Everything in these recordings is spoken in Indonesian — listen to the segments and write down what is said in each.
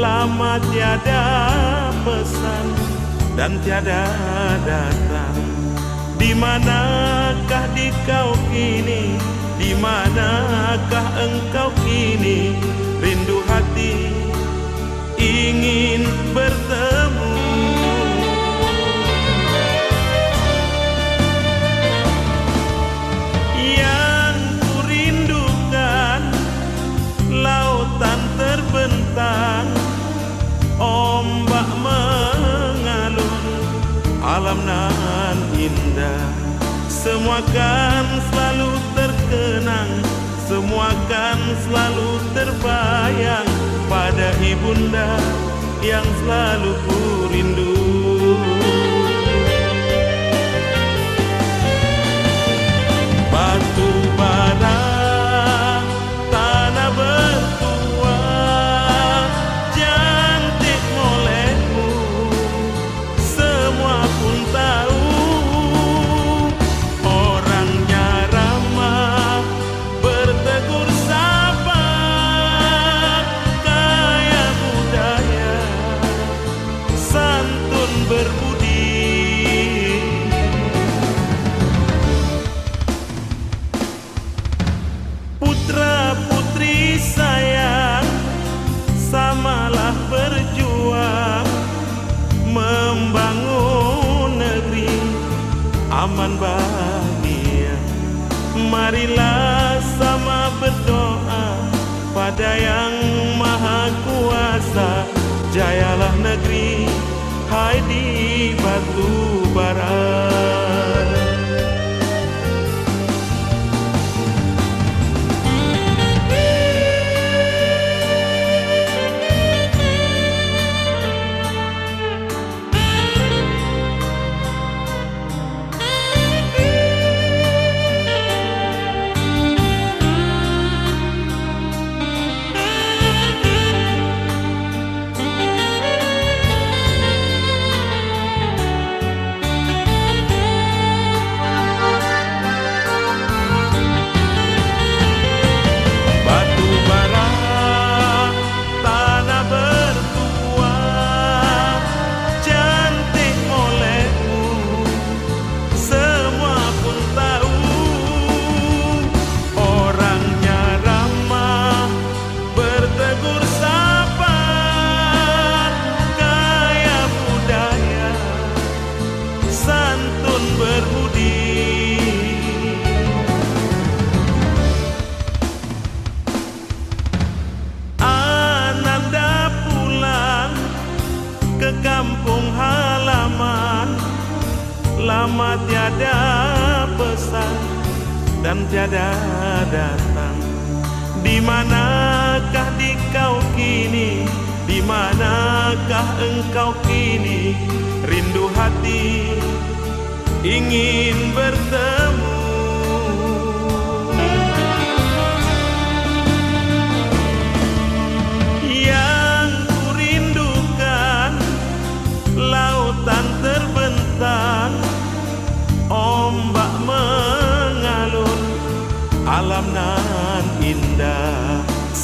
Lama tiada pesan dan tiada datang. Di manakah di kau kini? Di manakah engkau indah. Semua kan selalu terkenang Semua kan selalu terbayang Pada ibunda yang selalu ku rindu berbudi Putra putri sayang Samalah berjuang Membangun negeri. Aman bahagia. Marilah sama berdoa Pada yang maha kuasa. Jayalah negeri Hai di Lama tiada pesan dan tiada datang Di manakah di kau kini? Di manakah engkau kini? Rindu hati ingin bertemu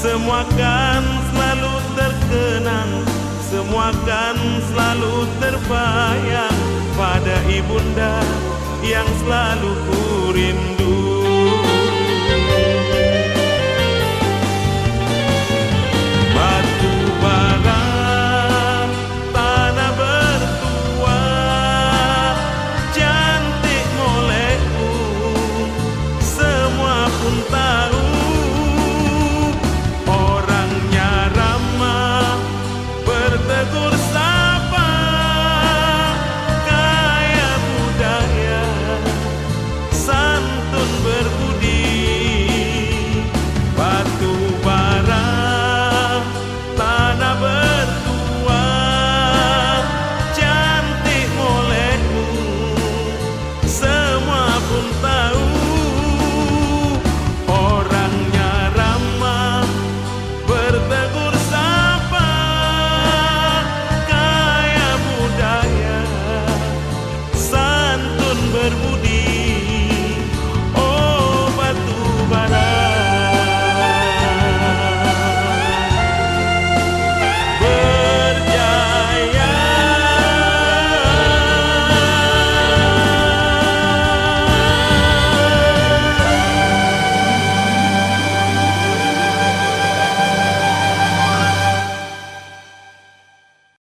Semua kan selalu terkenang Semua kan selalu terbayang Pada ibunda yang selalu ku rindu. Batu bara tanah bertua Cantik semua pun